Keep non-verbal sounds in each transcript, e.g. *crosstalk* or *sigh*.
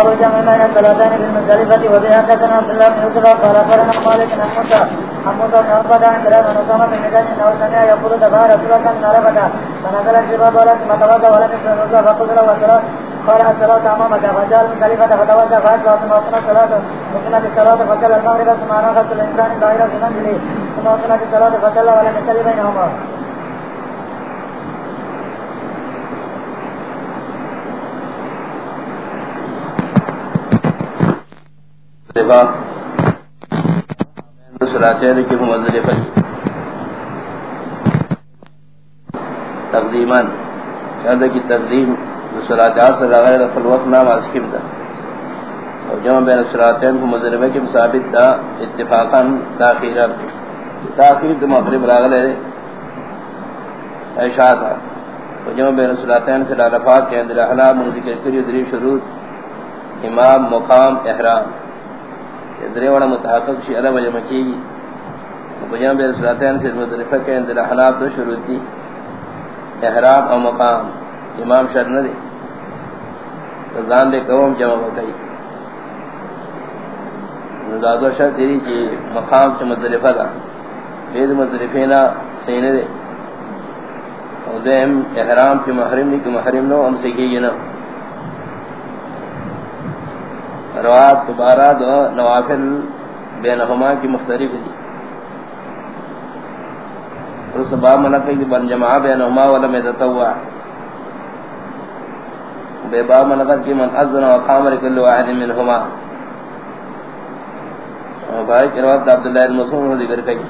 خرج من بين الثلاثين في المزدلفة وبها حدثنا عبد الله بن يوسف قال أخبرنا مالك بن موسى عن موسى بن عقبة عن كلام بن أسامة بن مجاهد أنه سمع يقول دفع رسول الله من عرفة فنزل الشباب ولم فتوضأ ولم يسلم الرسول فقلت له الصلاة قال الصلاة أمامك. فجاء المزدلفة فتوضأ فأتبع ثم أصنع الصلاة. وصنع الصلاة فصلى المغرب ثم أناخت الإنسان ظاهرة في منزله. ثم أصنع الصلاة فصلى ولم يصلي بينهما. دفاع سراتین کی مزدلفہ تقدیما چاہتا کی تقدیم صلاة عصر غیر فالوقت نام عسکم دا اور جمع بین صلاتین کو مزدلفہ کی ثابت دا اتفاقا تاخیرا تاخیر دا مغرب راغلے ایشا تھا اور جمع بین صلاتین فی العرفات کے اندر احلام ذکر کری، دری شروط امام، مقام، احرام۔ درے والا متحقق شی عرب جمع کی گی بجان بیر صلاتین سے مدرفہ کے اندر حناب دو شروع دی احرام او مقام۔ امام شر نہ دے۔ زان دے قوم جمع بکئی زادو شر تیری کی مقام چا مدرفہ دا۔ بید مدرفینا سینے دے۔ او دیم احرام کی محرم نہیں کی محرم نو، ہم سے کی نو روات دوبارہ دو نوافل بینہما کی مختلف دی رس باب منقی دی بن جمعہ بینہما ولم یتتوع بے باب منقی کی من ازن و قامر کل واحد منہما۔ بھائی کی روات عبداللہ المسلم ذکر کئی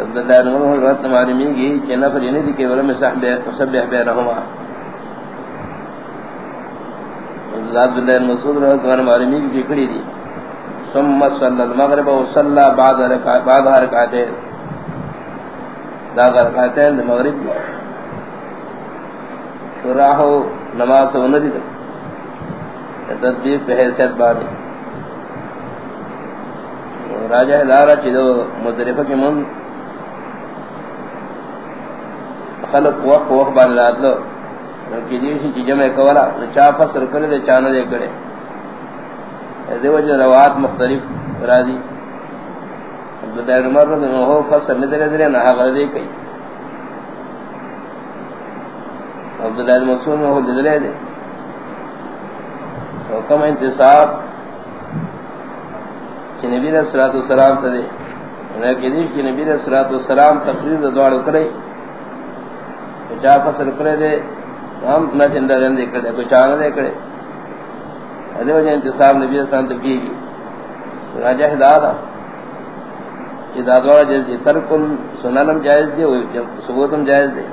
عبداللہ المسلم روات معلومی کی کہ نفر یعنی دی کہ ولم یسبح بینہما۔ عبد الله المسعود رضی اللہ عنہ معلومی کی کھڑی دی ثم صلى المغرب وصلى بعد ركعات بعد ركعتين دا ركعتين المغرب شراحو نماز و سوندی تدبیر بحیثیت بعد راجہ دارا چیزو مدرفہ کی من خلق وقت وقت بان رات لو۔ کہ دیسی کی جمع کولا چا فصل کرے دے چانا دے کرے دے وجہ روات مختلف راضی عبداللہ بن عمر رضی اللہ عنہ فصل نہ دے دے نہ غلط دے کئی عبداللہ بن مسعود نے دے دے حکم انتصاب کہ نبی علیہ الصلوۃ والسلام تے انہاں کہ دی کہ نبی علیہ الصلوۃ والسلام تقریر دوڑ کرے چا فصل کرے دے ہم نہ چندہ رہن دے کرے کوئی چاہ نہ دے کرے ادھے وجہ انتصاب نبی صلی اللہ علیہ وسلم کی گی راجہ ہدادا کہ دادوارا جیسے ترکن سنانم جائز دے ثبوتم جائز دے۔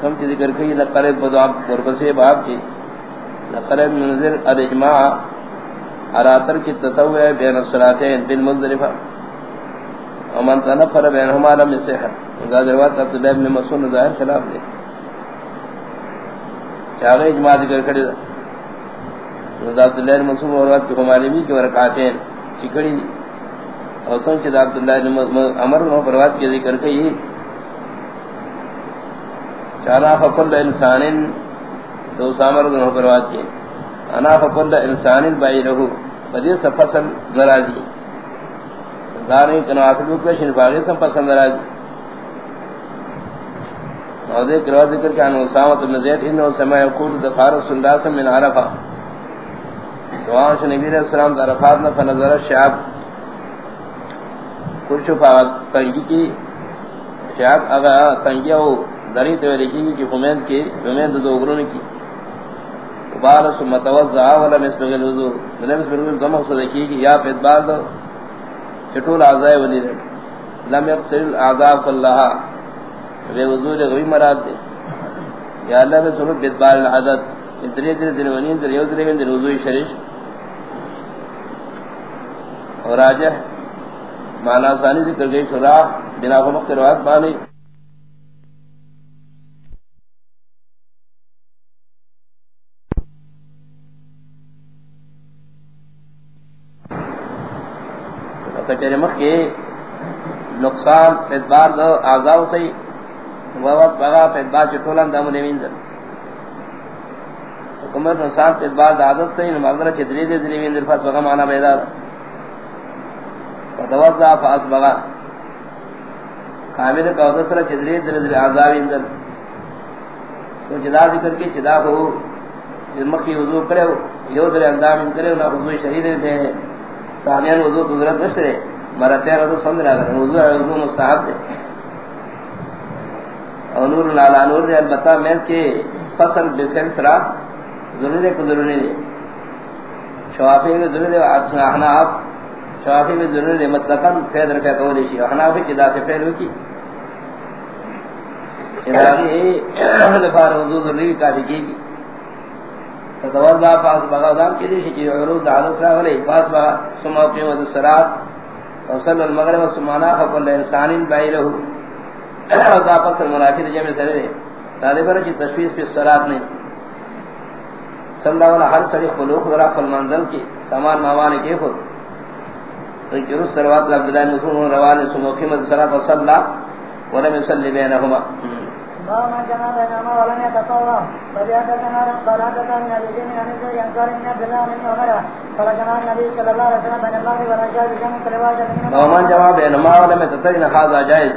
کم چیزی کر کئی نقرب بدعاب قربسی باب کی نقرب منظر الاجماع۔ اراتر کی تتوع بین الصلاتین بالمنظرفہ۔ ومن تنفر بینہما لم يسحر اذا دروات عبداللہ ابن مسعود ظاہر خلاف دے۔ چاہے اجماع ذکر کرے دا عبداللہ بن مسعود اور وقت کو معلومی کہ ورکعتین چکڑی، اور سن چہ عبداللہ بن عمر نے پروات کے ذکر کئی۔ چارا فقل انسان دو سامر نے پروات کے انا فقل انسان بایرہو بدی سفصل ناراضی۔ داریں کہ نوافل کو شن باغی سم پسند ناراضی۔ اور دے کروا ذکر کہ انو اسامہ بن زید انه سمع يقول ذكر رسول الله صلى الله عليه وسلم نبی علیہ السلام عرفات نہ فنظر الشعب کچھ فاق تنگی کی شعب اگا تنگی او دری تو لکھی کی حمید کی حمید دو گرون کی۔ بار ثم توضع ولا مسبغ الوضوء لم يسبغ الوضوء مقصد کی کہ یا فدبال دو، چٹول اعضاء ولی لم يغسل الاعضاء كلها بے وضو لے غوی مراد دے. یا اللہ میں سنو بیدبال العدد ادری در دنوانی در یو در در وضوی شریش. اور آجہ معنی ثانی ذکر گئی شراح بنا خمق روایت بانی. کچھر مخ کے نقصان ادبار دو اعضاء سے وقت بغا فیدبار چطولان دامو نمینزل کمر انسان پہ بعد عادت سے مگر چدری دے دلی دلی وین فاس بغا معنا پیدا فتوضا فاس بغا. کامل کا دوسر چدری دل دل عذاب اندر تو جدا ذکر کی جدا ہو جرم کی وضو کرے ہو یو در اندام کرے نہ وضو شہید دے ثانیہ وضو تو ضرورت نشتے مرتے رضو سمجھ رہا ہے وضو وضو مستحب دے. اور نور لالا نور دے البتہ میں کہ فصل بفعل سرا ضروری دے، کو ضروری دے۔ شوافی میں ضروری دے احناف شوافی میں ضروری دے، مطلقاً فید رکھا قولی شی۔ احنافی جدا سے فید ہوکی ادھاری دفار وضو ضروری کافی کی گی۔ فتوضا فاس بغا دام کی دیشی چی عروض حدث را غلی فاس بغا سمع قیمت السرات وصل المغرب سمانا فقل انسان بائی رہو وضا فصل منافی جمع سرے دے۔ طالب رچی تشویز پی السرات نے صلی اللہ علیہ ہر سڑی خلوق ذرا فل منزل کی سامان مامان کے خود۔ تو جرس سروات عبداللہ مسلم روان سمع قیمت السرات وصل اللہ ولم يصلي بينهما ومن جمع بينهما ولم يتطوع فبيحدثنا قال حدثنا من ابي بن انس ينكر من عبد الله بن عمر قال جمع النبي صلى الله عليه وسلم بين الله والعشاء بجمع روايه ومن جمع بينهما ولم يتطوع هذا جائز۔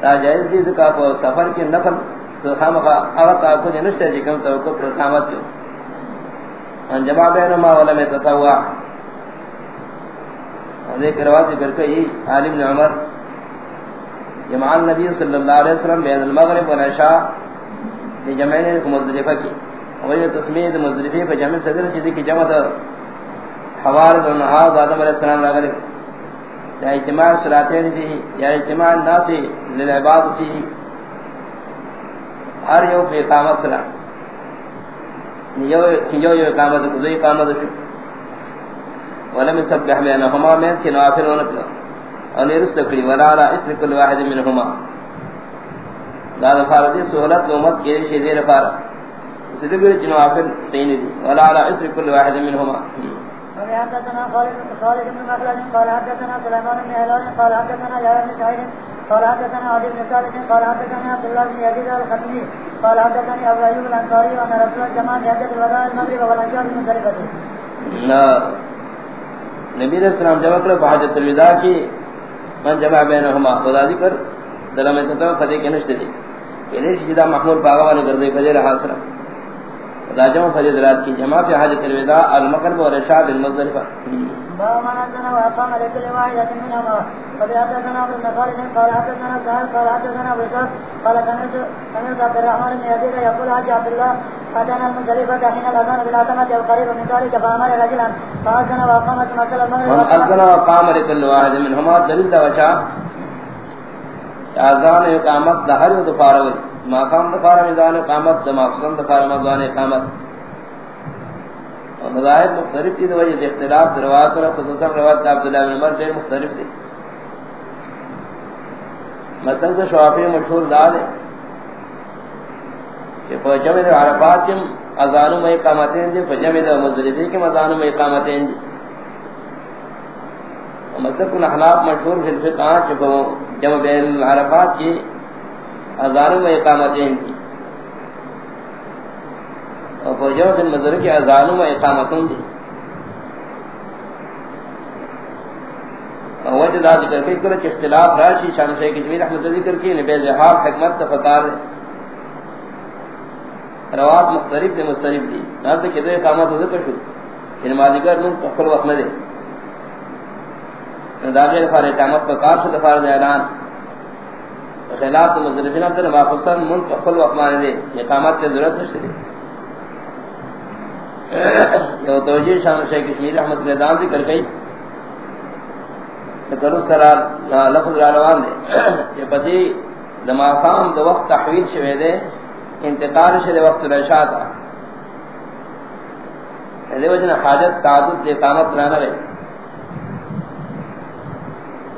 تا جائز دی کا سفر کی نفل تو ہم کا اوقات کو نشتے جی کم تو کو قامت کو ان جمع بينهما ولم يتطوع. ذکر روایت ذکر کئی عالم بن عمر. جمع النبی صلی اللہ علیہ وسلم بین المغرب والعشاء بجمعین مزدلفہ کی. وہی تسمیت مزدلفی پر جمع صدر، چیزی کی جمع در حوارد و نحاظ آدم علیہ السلام لگرے یا اجتماع صلاتین فی، یا اجتماع الناس للعباد فی. ہر یو پہ اقامت صلاح. یو یو اقامت کذو اقامت فی ولم يسبح بينهما من في نوافل ونفل ان يرسل ولا على اسم كل واحد منهما لا فارض سہولت امت کے شدیر فار صدق جنوافل سین دی. ولا على اسم كل واحد منهما حدثنا خالد بن مخلد، قال حدثنا سليمان بن هلال، قال حدثنا يحيى بن سعيد، قال حدثنا عبد بن ثابت قال حدثنا عبد الله بن يزيد الختمي قال حدثني ابو ايوب الانصاري ان رسول الجماعه حدث الوداع المغرب والعشاء بمزدلفه نبی علیہ السلام جمع کرو بحاجت الوداع کی، من جمع بینہما، خدا ذکر ذرا میں تتو فدے کے نشتے دی۔ کہ لیش جدا محمول پاگا والے گردے فدے رہا خدا جمع فدے درات کی جمع فی حاجت الوداع المقرب و رشاد المزدلفہ باب من أذن وأقام لكل واحدة منهما قد حدثنا ابن خالد قال حدثنا سهل قال حدثنا ابو اسحاق قال سمعت عبد الرحمن بن يزيد يقول حج عبد الله أتانا المزدلفة حين الأذان بالعتمة أو قريب من ذلك فأمر رجلا فأذن وأقام ثم صلى المغرب من أذن وأقام لكل واحد منهما دليل دوشا اذان اقامت دہر دفارہ ما قام دفارہ میدان اقامت ما قسم دفارہ مزان اقامت اور مذاہب مختلف کی وجہ اختلاف روایت اور خصوصا روایت عبداللہ بن عمر سے مختلف تھی۔ مثلا تو شوافی مشہور داد ہے، کہ فجمع عرفات کے اذان میں اقامتیں دی فجمع مزدلفہ کے اذان میں اقامتیں دی مثلا کن احناف مشہور فی الفقہ کہ جمع بین العرفات کی اذان میں اقامتیں دی اور فوجوں کے مذہب کے اذانوں میں اقامتوں دی اور وجہ ذات کر کے کہ اختلاف راشی شان سے کہ جمیل احمد ذکر کی نے بے جہاد حکمت تفکار روات مختلف دے مختلف دی۔ نہ تو کہ اقامت ذکر شو کہ ماذکر نو تقل وقت میں دے۔ داخل فار اقامت پر کار سے دفار دے اعلان۔ خلاف مذہبین اندر واپسن من تقل وقت دے اقامت کی ضرورت نہیں یو توجیہ شان شیخ کشمیر احمد نے دان ذکر گئی درس قرار لفظ روان دے کہ پتی دماغام دو وقت تحویل شوے دے انتقال شدے وقت رشا تھا دے وجہ حاجت تعدد دے قامت لانا رہے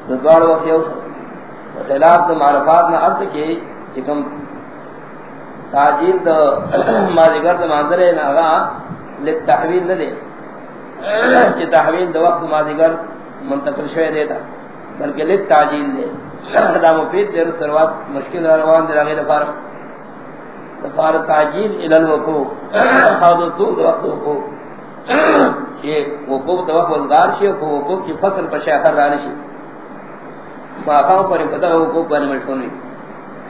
دوار وقت یو خلاف دو معرفات میں عرض کی چکم تاجیل دو مازگر دو منظر ناغا لتحویل نہ دے کہ تحویل دو وقت مازیگر منتقل شوئے دیتا بلکہ لت تعجیل دے *clears throat* دا مفید دیر سروات مشکل روان دے غیر فارم دفار تعجیل الى الوقوع. حاضر تو وقت وقوع. *clears throat* یہ وقوع تو وقت وزگار شی وقوع کی فصل پر شیخر رانی شی فاقاں پر پتہ وقوع پر مشہونی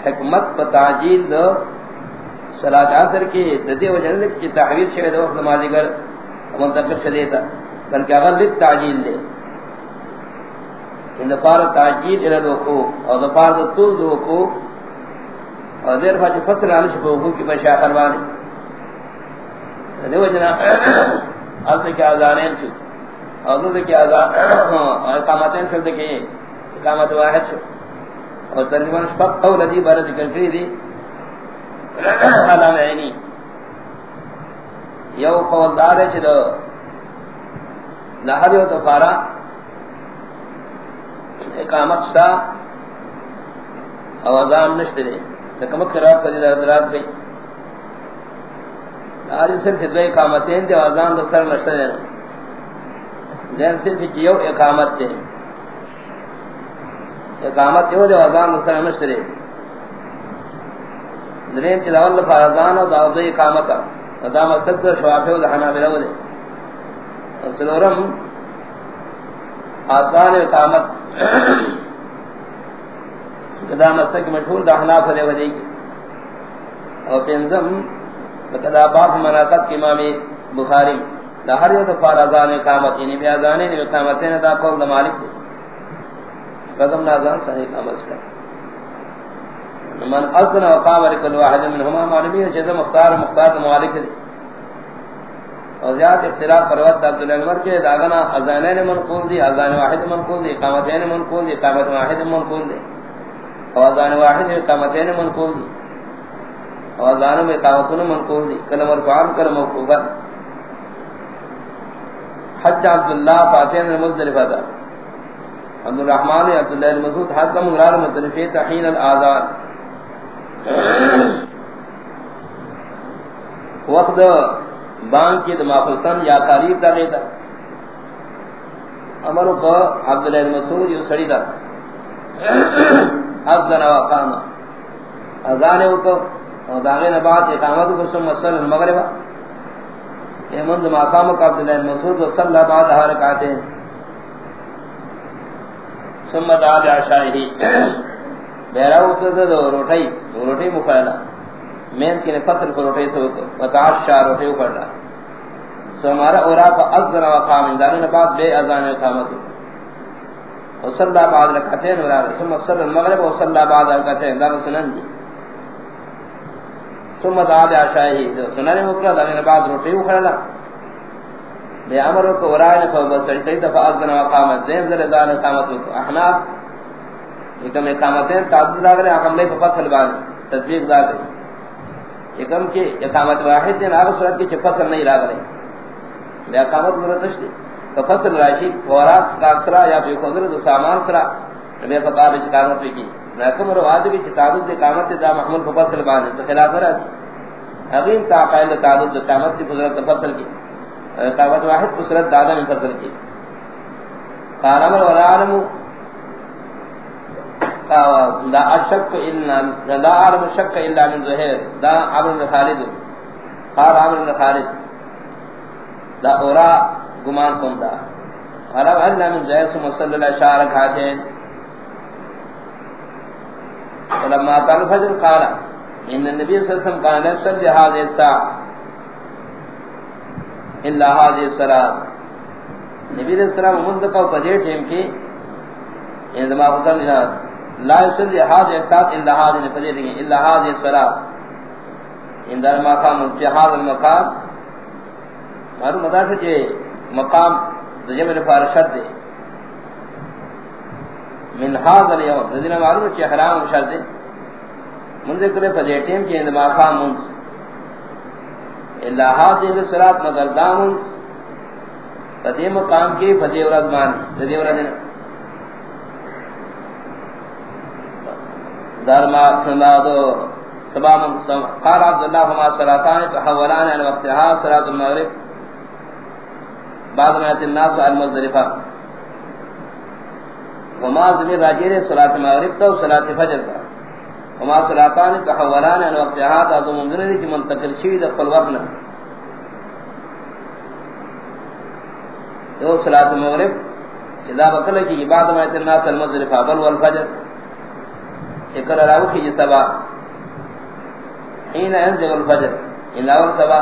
حکمت پر تعجیل دو صلاة عصر کی ددی وجہ لک کی تحویل شوید وقت نمازی گر منتقل شدیتا بلکہ اگر لک تعجیل دے ان دفار تعجیل الى الوقوع اور دفار دو طول دو وقوع اور دیر فاچ فصل آنش کو حکم کی بشا خربانی دیو جنا آلت کی آزانین شد اور دو کی آزان اقامتین شد کہ اقامت واحد شد اور ترجمان شفق قول دی بارد ذکر کری دی. علام عینی. یو قول دار ہے چھ دو لحظ و تفارا اقامت شتا اوازان نشتے دے. لکم خراب کدی درات گئی آج صرف دو اقامتین دے آزان دو سر نشتے دے. زین صرف چیو اقامت دے. اقامت یو دے آزان دو سر نشتے دے درین چی دول لفا آزان و دا مقصد دو شوافی و دحنا بلو دے۔ سلورم آزان اقامت۔ کدا مسک مشہور دا حناف دے ودی اور پنزم کدا باب مناقب کی امام بخاری۔ دا ہر یو د دفعہ اذان اقامت یعنی بھی اذان نے اقامت نے دا قول مالک دے۔ قدم نازان صحیح اقامت کا من اذن وقام لكل واحد منهما معلومی ہے جزم مختار مختار مالک ہے اور زیادہ اختلاف پروت عبد الانور کے داغنا اذانین منقول دی اذان واحد منقول دی اقامتین منقول دی اقامت واحد منقول دی۔ اوازان واحد اقامتین منقول دی۔ اوازان میں اقامتون منقول دی۔ کلم مرفعان کلم موقوبا حج عبداللہ فاتحین المزدلفہ دا۔ عبد الرحمن عبداللہ المسود حج مغرار مطلفی تحین الآذان. وقت بانک کی دماغستان یا قریب دا غیتا. امرو کو عبداللہ المسود یو سڑی دا. اذن و قام اذان او کو اور داغے نے بعد اقامت کو ثم صلی المغرب یہ منذ ما قام عبد الله المسعود صلى بعد ركعتين ثم دعا بعشائه بیراو تو دو روٹی روٹی مخالا میں کہ نے فصل کو روٹی تو وتعشى روٹی پڑا سو ہمارا اورا کا اذن و قام داغے نے بعد بے اذان و اقامت وصلى بعد ركعتين ولا ثم صلى المغرب وصلى بعد ركعتين ده سنن دي ثم دعا بعشائه سنن مکرہ ده بعد روٹی وکھلا بے امر کو ورائے کو بس سید فاذن وقامت ذم ذل دان قامت احناف. ایکم اقامتیں تعدد لگ رہے ہم نے فصل بعد تطبیق دا کر ایکم کے اقامت واحد دن اگر صورت کی فصل نہیں لگ رہے بے اقامت ضرورت ہے تو فصل راشی فوراس کاکسرا یا پی خضر دو سامان سرا نبی فقاب اچکاروں پی کی لیکن رواد بھی تعدد دے قامت دا محمول فصل بانے تو خلاف رہا دی تا قائل تعدد دے قامت دی فضلت فصل کی قامت واحد فصلت دادا من فصل کی۔ قال امر ولا عالم دا اشک الا دا عالم شک الا من زہر دا عمر بن خالد، قال عمر بن خالد، دا اورا گمان کندا قالوا ان من زيد ثم صلى الله شعر كاتين فلما قال الفجر قال ان النبي صلى الله عليه وسلم قال صلى هذه الساعه الا هذه الصلاه نبی علیہ السلام منذ کو بجے ٹائم کی یعنی انما حسن لا يصلي هذه الساعه الا هذه الفجر الا هذه الصلاه ان در مقام في هذا المقام، معلوم مدار سے مقام جمع فار شرط من هذا اليوم ذین معلوم ہے حرام شرط من ذکر فجر ٹیم کے یعنی اندما خام من الا هذه الصلاه مگر دامن. فدی مقام کی فجر اور ازمان ذی اور دین دارما سنادو سبام قال عبد الله ما صلاتان تحولان عن وقتها صلاه المغرب. بعد میں الناس المزدلفہ. وما زمین راجیر صلاة مغرب تو صلاة فجر کا. وما صلاتان تحوران ان وقت هذا ذو منذر کی منتقل شوی د خپل وقت نه یو صلات المغرب اذا بکل کی بعد ما الناس المغرب قبل والفجر. اکر راو کی جی سبا. حين ينزل الفجر ان اول سبا.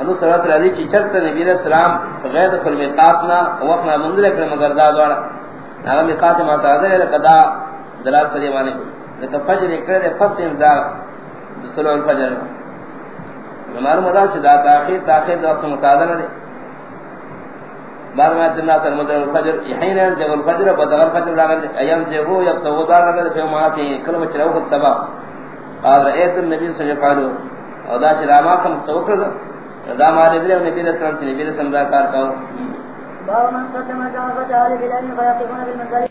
انو سرات راضی چی چرت نبی علیہ السلام غیر دخل میقاتنا وقنا منزل اکرم اگر دا دوارا ناغا میقات ماتا آدھر ہے لکدا دلال پر دیوانے لکا فجر اکرد فصل انزا دخلو الفجر ہمارا مدام چی دا تاخیر تاخیر دا وقت مقادر دے بار میں اتنا سر مدر الفجر یحین جب الفجر بدغ الفجر راگل ایام سے ہو یا سو دار راگل پھر ماتی کلمہ چراو خود سبا. قال رأیت النبی صلی اللہ علیہ وسلم. او دا چرا ما کم توکر دا مارے دلے نبی علیہ السلام نبی علیہ السلام دا کار کہو باب من قدم جاء فجعل بلال فيقفون بالمنزل.